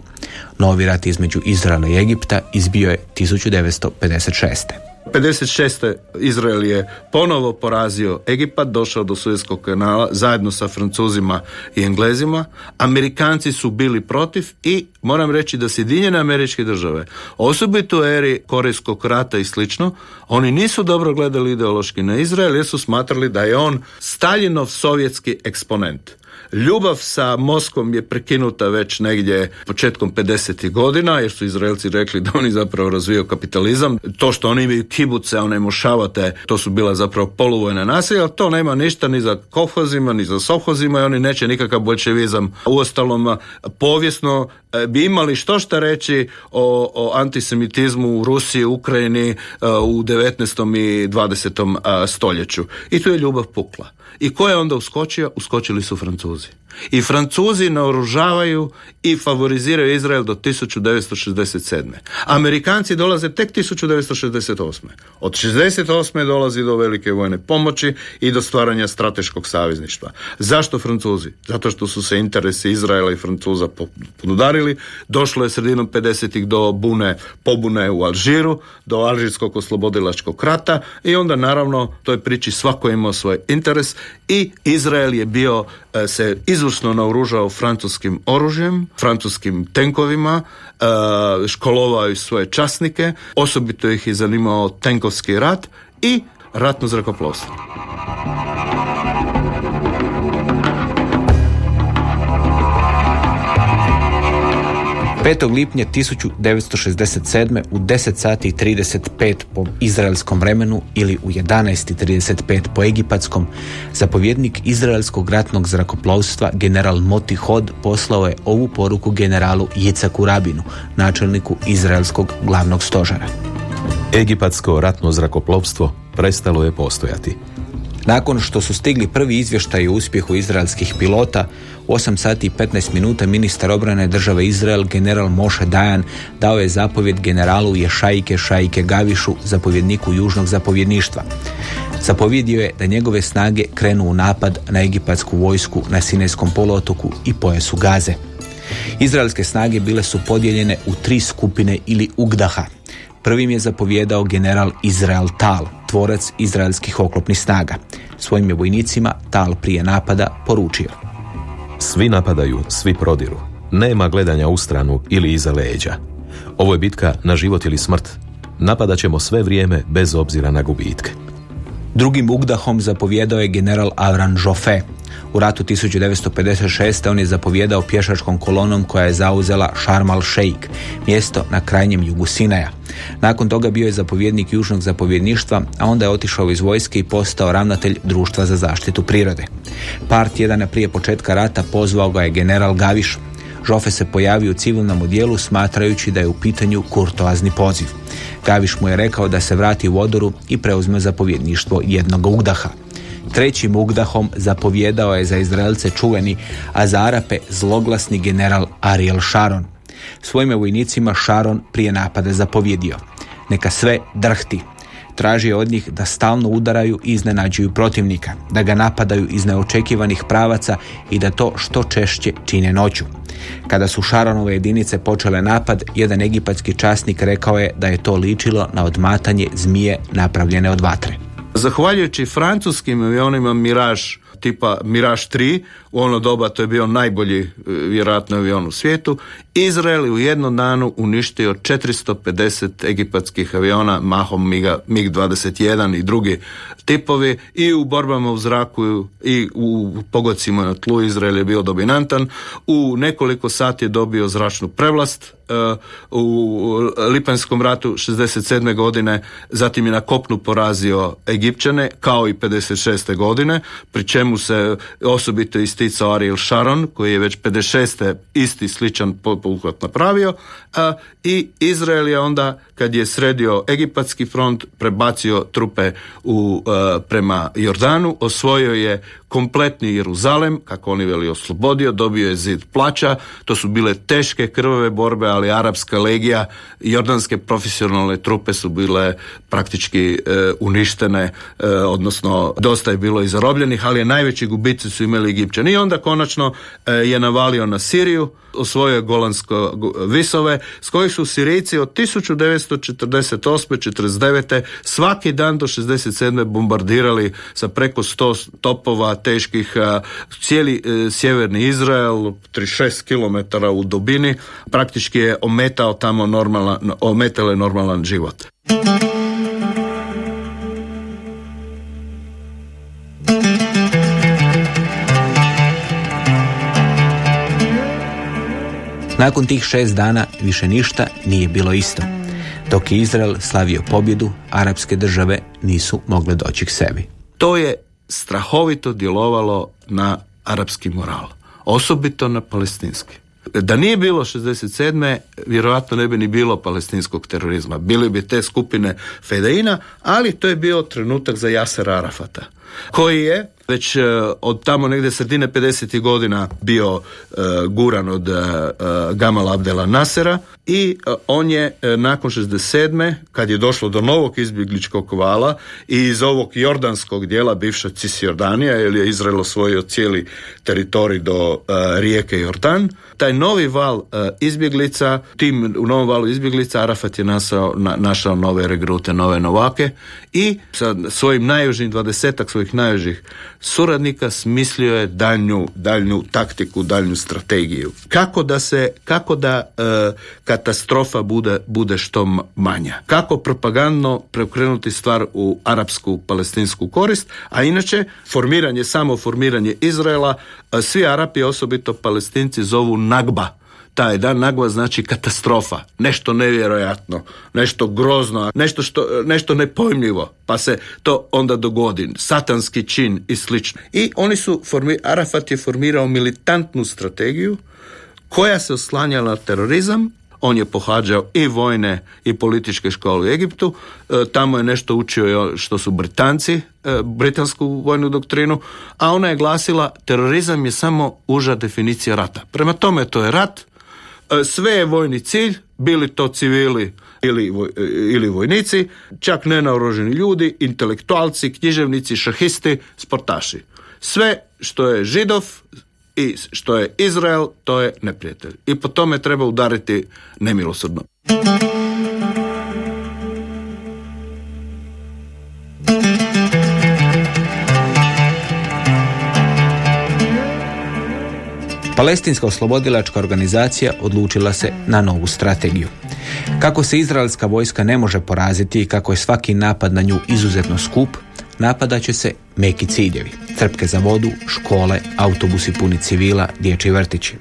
Novi rat između Izraela i Egipta izbio je 1956. 56. Izrael je ponovo porazio Egipat, došao do Suezkog kanala zajedno sa Francuzima i Englezima. Amerikanci su bili protiv i moram reći da Sjedinjene američke države, osobito u eri Korejskog rata i slično, oni nisu dobro gledali ideološki na Izrael jer su smatrali da je on Staljinov sovjetski eksponent. Ljubav sa Moskom je prekinuta već negdje početkom 50. godina, jer su Izraelci rekli da oni zapravo razvijaju kapitalizam. To što oni imaju kibuce, one mošavate, to su bila zapravo poluvojna nasilja, ali to nema ništa ni za kolhozima, ni za sovhozima i oni neće nikakav bolševizam. Uostalom, povijesno e, bi imali što šta reći o, o antisemitizmu u Rusiji, Ukrajini e, u 19. i 20. E, stoljeću. I tu je ljubav pukla. I ko je onda uskočio? Uskočili su Francuzi. Music I Francuzi naoružavaju i favoriziraju Izrael do 1967. Amerikanci dolaze tek 1968. Od 68. dolazi do velike vojne pomoći i do stvaranja strateškog savezništva. Zašto Francuzi? Zato što su se interesi Izraela i Francuza podudarili. Došlo je sredinom 50. do bune, pobune u Alžiru, do Alžirskog oslobodilačkog rata i onda naravno toj priči svako imao svoj interes i Izrael je bio e, se izvrsno naoružao francuskim oružjem, francuskim tenkovima, e, školovao svoje časnike, osobito ih je zanimao tenkovski rat i ratno zrakoplovstvo. 5. lipnja 1967. u 10 sati i 35 po izraelskom vremenu ili u 11.35 po egipatskom, zapovjednik izraelskog ratnog zrakoplovstva general Moti Hod poslao je ovu poruku generalu Jicaku Rabinu, načelniku izraelskog glavnog stožara. Egipatsko ratno zrakoplovstvo prestalo je postojati. Nakon što su stigli prvi izvještaj o uspjehu izraelskih pilota, u 8 sati i 15 minuta ministar obrane države Izrael, general Moshe Dayan, dao je zapovjed generalu Ješajke Šajke Gavišu, zapovjedniku južnog zapovjedništva. Zapovjedio je da njegove snage krenu u napad na egipatsku vojsku na Sinajskom poluotoku i pojasu Gaze. Izraelske snage bile su podijeljene u tri skupine ili ugdaha. Prvim je zapovjedao general Izrael Tal, tvorac izraelskih oklopnih snaga. Svojim je vojnicima Tal prije napada poručio. Svi napadaju, svi prodiru. Nema gledanja u stranu ili iza leđa. Ovo je bitka na život ili smrt. Napadat ćemo sve vrijeme bez obzira na gubitke. Drugim ugdahom zapovjedao je general Avran Joffé. U ratu 1956. on je zapovjedao pješačkom kolonom koja je zauzela Sharm el-Sheikh, mjesto na krajnjem jugu Sinaja. Nakon toga bio je zapovjednik južnog zapovjedništva, a onda je otišao iz vojske i postao ravnatelj društva za zaštitu prirode. Par tjedana prije početka rata pozvao ga je general Gaviš. Žofe se pojavio u civilnom odjelu smatrajući da je u pitanju kurtoazni poziv. Gaviš mu je rekao da se vrati u odoru i preuzme zapovjedništvo jednog ugdaha. Trećim ugdahom zapovjedao je za Izraelce čuveni, a za Arape zloglasni general Ariel Sharon. Svojim je vojnicima Sharon prije napada zapovjedio. Neka sve drhti. Traži od njih da stalno udaraju i iznenađuju protivnika, da ga napadaju iz neočekivanih pravaca i da to što češće čine noću. Kada su Šaronove jedinice počele napad, jedan egipatski časnik rekao je da je to ličilo na odmatanje zmije napravljene od vatre. Zahvaljujući francuskim avionima Mirage tipa Mirage 3, u ono doba to je bio najbolji e, vjerojatno avion u svijetu, Izrael je u jednom danu uništio 450 egipatskih aviona, mahom MiG-21 i drugi tipovi i u borbama u zraku i u pogodcima na tlu Izrael je bio dominantan. U nekoliko sati je dobio zračnu prevlast e, u Lipanjskom ratu 67. godine, zatim je na kopnu porazio Egipćane kao i 56. godine, pri čemu se osobito isticao Ariel Sharon koji je već 56. isti sličan poduhvat napravio i Izrael je onda kad je sredio egipatski front prebacio trupe u, prema Jordanu, osvojio je kompletni Jeruzalem, kako oni veli oslobodio, dobio je zid plaća, to su bile teške krvave borbe, ali arapska legija, jordanske profesionalne trupe su bile praktički e, uništene, e, odnosno dosta je bilo i zarobljenih, ali je najveći gubici su imali Egipćani. I onda konačno e, je navalio na Siriju, osvojio Golansko visove, s kojih su Sirijci od 1948. 49. svaki dan do 67. bombardirali sa preko 100 topova teških, cijeli e, sjeverni Izrael, 36 km u dubini, praktički je ometao tamo normalan, ometale normalan život. Nakon tih šest dana više ništa nije bilo isto. Dok je Izrael slavio pobjedu, arapske države nisu mogle doći k sebi. To je strahovito djelovalo na arapski moral, osobito na palestinski. Da nije bilo 67. vjerojatno ne bi ni bilo palestinskog terorizma. Bili bi te skupine Fedeina, ali to je bio trenutak za Jasera Arafata, koji je već e, od tamo negdje sredine 50. godina bio e, guran od uh, Gamal Abdela Nasera i on je nakon 67. kad je došlo do novog izbjegličkog vala i iz ovog jordanskog dijela bivša Cisjordanija jer je Izrael osvojio cijeli teritorij do rijeke Jordan taj novi val izbjeglica tim u novom valu izbjeglica Arafat je nasao, našao nove regrute, nove novake i sa svojim najjužim dvadesetak svojih najjužih suradnika smislio je daljnju, daljnju taktiku, daljnju strategiju. Kako da se, kako da e, katastrofa bude, bude što manja. Kako propagandno preokrenuti stvar u arapsku, palestinsku korist, a inače formiranje, samo formiranje Izraela, svi Arapi, osobito palestinci, zovu Nagba taj dan nagla znači katastrofa, nešto nevjerojatno, nešto grozno, nešto, što, nešto nepojmljivo, pa se to onda dogodi, satanski čin i slično. I oni su, Arafat je formirao militantnu strategiju koja se oslanjala terorizam, on je pohađao i vojne i političke škole u Egiptu, e, tamo je nešto učio što su Britanci, e, britansku vojnu doktrinu, a ona je glasila terorizam je samo uža definicija rata. Prema tome to je rat, sve je vojni cilj, bili to civili ili, ili vojnici, čak nenaoruženi ljudi, intelektualci, književnici, šahisti, sportaši. Sve što je židov i što je Izrael, to je neprijatelj. I po tome treba udariti nemilosrdno. Palestinska oslobodilačka organizacija odlučila se na novu strategiju. Kako se izraelska vojska ne može poraziti i kako je svaki napad na nju izuzetno skup, napadat će se meki ciljevi. Crpke za vodu, škole, autobusi puni civila, dječji vrtići.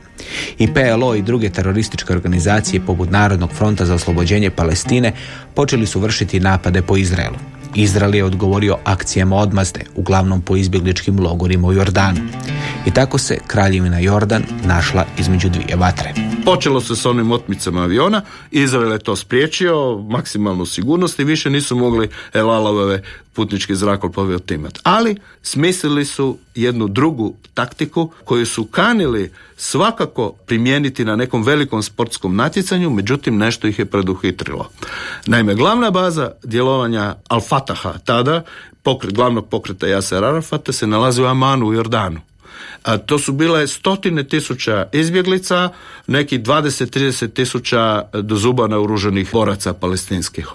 I PLO i druge terorističke organizacije poput Narodnog fronta za oslobođenje Palestine počeli su vršiti napade po Izraelu. Izrael je odgovorio akcijama odmazde, uglavnom po izbjegličkim logorima u Jordanu. I tako se kraljevina Jordan našla između dvije vatre. Počelo se s onim otmicama aviona, Izrael je to spriječio, maksimalnu sigurnost i više nisu mogli Elalove putnički zrakoplove otimati. Ali smislili su jednu drugu taktiku koju su kanili svakako primijeniti na nekom velikom sportskom natjecanju, međutim nešto ih je preduhitrilo. Naime, glavna baza djelovanja Al-Fataha tada, pokret, glavnog pokreta Jaser Arafata, se nalazi u Amanu u Jordanu. To su bile stotine tisuća izbjeglica, neki 20-30 tisuća do zuba naoruženih boraca palestinskih.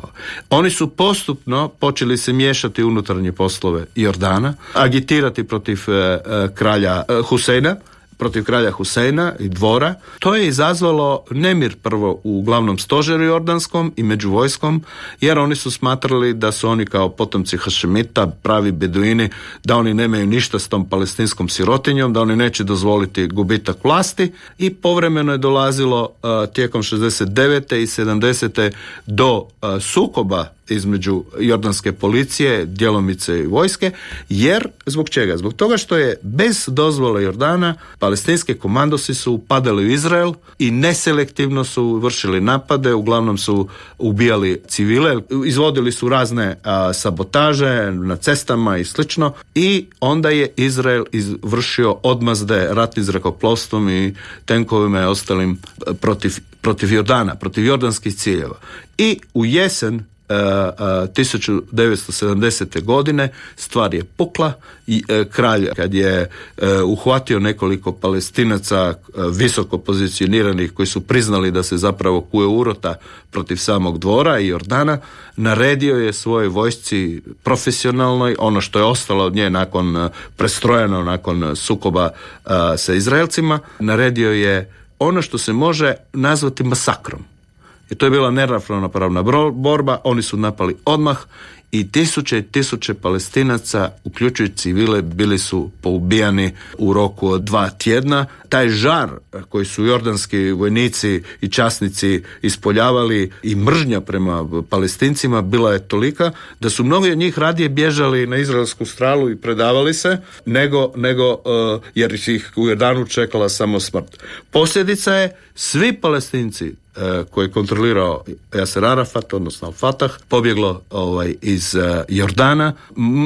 Oni su postupno počeli se miješati unutarnje poslove Jordana, agitirati protiv e, e, kralja e, Huseina, protiv kralja Huseina i dvora. To je izazvalo nemir prvo u glavnom stožeru jordanskom i među vojskom, jer oni su smatrali da su oni kao potomci Hašemita, pravi beduini, da oni nemaju ništa s tom palestinskom sirotinjom, da oni neće dozvoliti gubitak vlasti i povremeno je dolazilo tijekom 69. i 70. do sukoba između jordanske policije, djelomice i vojske, jer zbog čega? Zbog toga što je bez dozvole Jordana palestinske komandosi su upadali u Izrael i neselektivno su vršili napade, uglavnom su ubijali civile, izvodili su razne sabotaže na cestama i slično i onda je Izrael izvršio odmazde ratnim zrakoplovstvom i tenkovima i ostalim protiv, protiv Jordana, protiv jordanskih ciljeva. I u jesen 1970. godine stvar je pukla i e, kralj kad je e, uhvatio nekoliko palestinaca e, visoko pozicioniranih koji su priznali da se zapravo kuje urota protiv samog dvora i Jordana, naredio je svojoj vojsci profesionalnoj, ono što je ostalo od nje nakon prestrojeno nakon sukoba sa Izraelcima, naredio je ono što se može nazvati masakrom. I to je bila neravnopravna borba, oni su napali odmah i tisuće i tisuće palestinaca, uključujući civile, bili su poubijani u roku od dva tjedna. Taj žar koji su jordanski vojnici i časnici ispoljavali i mržnja prema palestincima bila je tolika da su mnogi od njih radije bježali na izraelsku stralu i predavali se nego, nego uh, jer ih u Jordanu čekala samo smrt. Posljedica je svi palestinci E, koji je kontrolirao Jaser Arafat, odnosno Al-Fatah, pobjeglo ovaj, iz e, Jordana,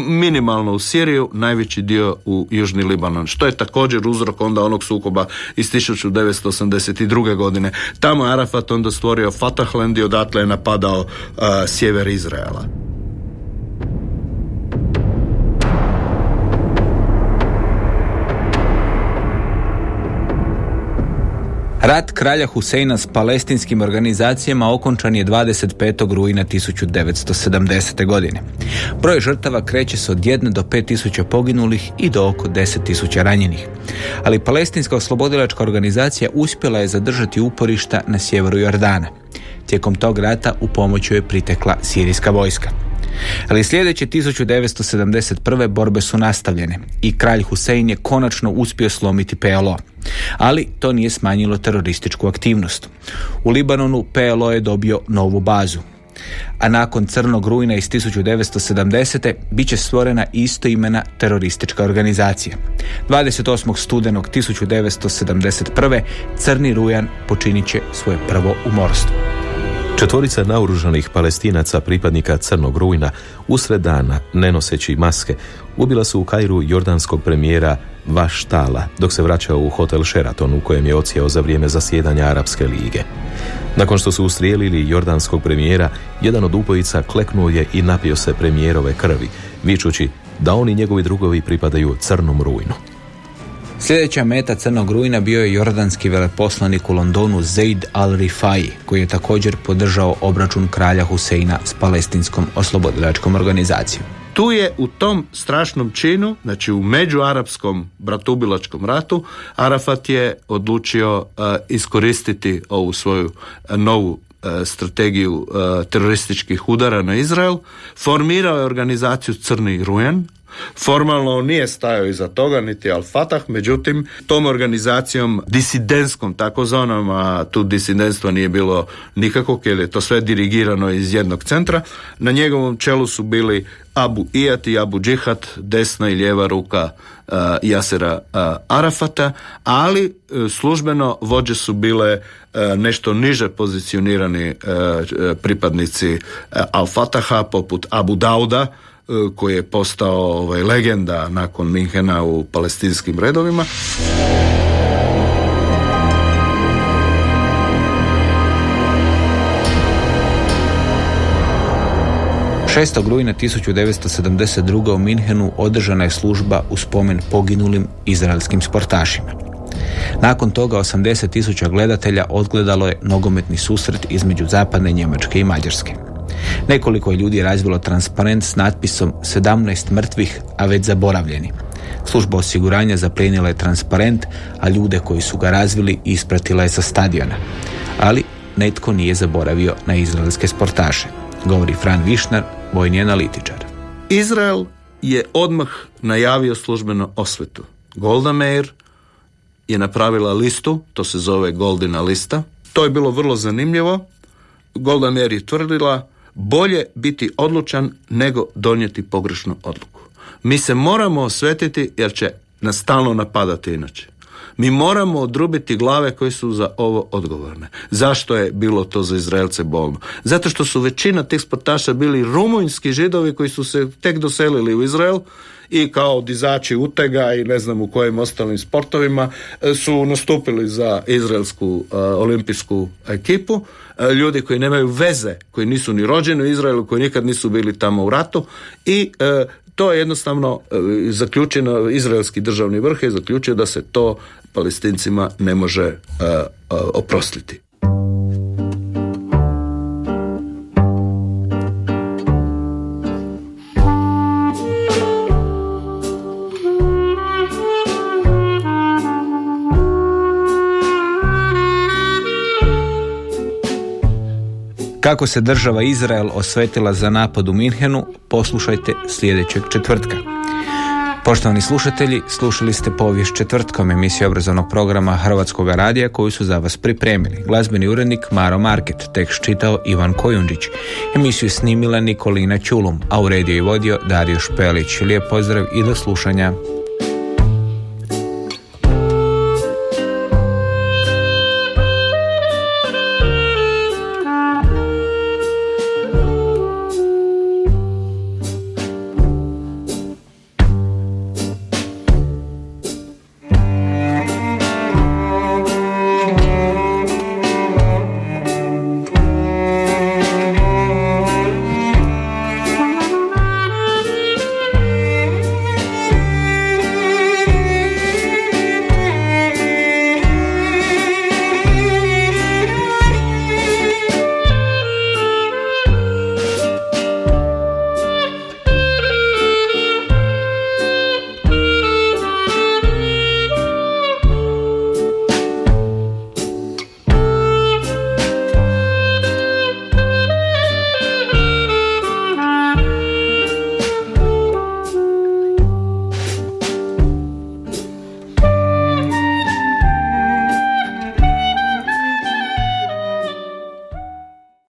minimalno u Siriju, najveći dio u Južni Libanon, što je također uzrok onda onog sukoba iz 1982. godine. Tamo je Arafat onda stvorio Fatahland i odatle je napadao uh, sjever Izraela. Rat kralja Huseina s palestinskim organizacijama okončan je 25. rujna 1970. godine. Broj žrtava kreće se od 1 do 5000 poginulih i do oko 10.000 ranjenih. Ali palestinska oslobodilačka organizacija uspjela je zadržati uporišta na sjeveru Jordana. Tijekom tog rata u pomoću je pritekla sirijska vojska. Ali sljedeće 1971. borbe su nastavljene i kralj Husein je konačno uspio slomiti PLO. Ali to nije smanjilo terorističku aktivnost. U Libanonu PLO je dobio novu bazu. A nakon Crnog rujna iz 1970. bit će stvorena imena teroristička organizacija. 28. studenog 1971. Crni rujan počinit će svoje prvo umorstvo. Četvorica naoružanih palestinaca pripadnika Crnog rujna usred dana, ne noseći maske, ubila su u Kairu jordanskog premijera Vaštala dok se vraćao u hotel Sheraton u kojem je ocijao za vrijeme zasjedanja Arapske lige. Nakon što su ustrijelili jordanskog premijera, jedan od ubojica kleknuo je i napio se premijerove krvi, vičući da oni njegovi drugovi pripadaju crnom rujnu. Sljedeća meta Crnog rujna bio je jordanski veleposlanik u Londonu Zaid al-Rifai, koji je također podržao obračun kralja Huseina s palestinskom oslobodilačkom organizacijom. Tu je u tom strašnom činu, znači u međuarapskom bratubilačkom ratu, Arafat je odlučio uh, iskoristiti ovu svoju uh, novu uh, strategiju terorističkih udara na Izrael, formirao je organizaciju Crni Rujan, Formalno on nije stajao iza toga, niti Al-Fatah, međutim, tom organizacijom disidentskom takozvanom, a tu disidentstva nije bilo nikakvog, jer je to sve dirigirano iz jednog centra, na njegovom čelu su bili Abu Iyat i Abu Džihad, desna i lijeva ruka uh, Jasera uh, Arafata, ali uh, službeno vođe su bile nešto niže pozicionirani pripadnici Al-Fataha, poput Abu Dauda, E, koji je postao ovaj, legenda nakon Minhena u palestinskim redovima. Šestog rujna 1972. u Minhenu održana je služba u spomen poginulim izraelskim sportašima. Nakon toga 80 tisuća gledatelja odgledalo je nogometni susret između zapadne Njemačke i Mađarske. Nekoliko je ljudi razvilo transparent s natpisom 17 mrtvih, a već zaboravljeni. Služba osiguranja zaplijenila je transparent, a ljude koji su ga razvili ispratila je sa stadiona. Ali netko nije zaboravio na izraelske sportaše, govori Fran Višnar, vojni analitičar. Izrael je odmah najavio službeno osvetu. Golda Meir je napravila listu, to se zove Goldina lista. To je bilo vrlo zanimljivo. Golda Meir je tvrdila bolje biti odlučan nego donijeti pogrešnu odluku. Mi se moramo osvetiti jer će nas stalno napadati inače. Mi moramo odrubiti glave koje su za ovo odgovorne. Zašto je bilo to za Izraelce bolno? Zato što su većina tih sportaša bili rumunjski židovi koji su se tek doselili u Izrael i kao dizači utega i ne znam u kojim ostalim sportovima e, su nastupili za izraelsku uh, olimpijsku ekipu. Uh, ljudi koji nemaju veze, koji nisu ni rođeni u Izraelu, koji nikad nisu bili tamo u ratu i to je jednostavno zaključeno, izraelski državni vrh je zaključio da se to palestincima ne može oprostiti. Kako se država Izrael osvetila za napad u Minhenu, poslušajte sljedećeg četvrtka. Poštovani slušatelji, slušali ste povijest četvrtkom emisije obrazovnog programa Hrvatskog radija koju su za vas pripremili. Glazbeni urednik Maro Market, tekst čitao Ivan Kojundžić. Emisiju snimila Nikolina Čulum, a u i vodio Dario Špelić. Lijep pozdrav i do slušanja.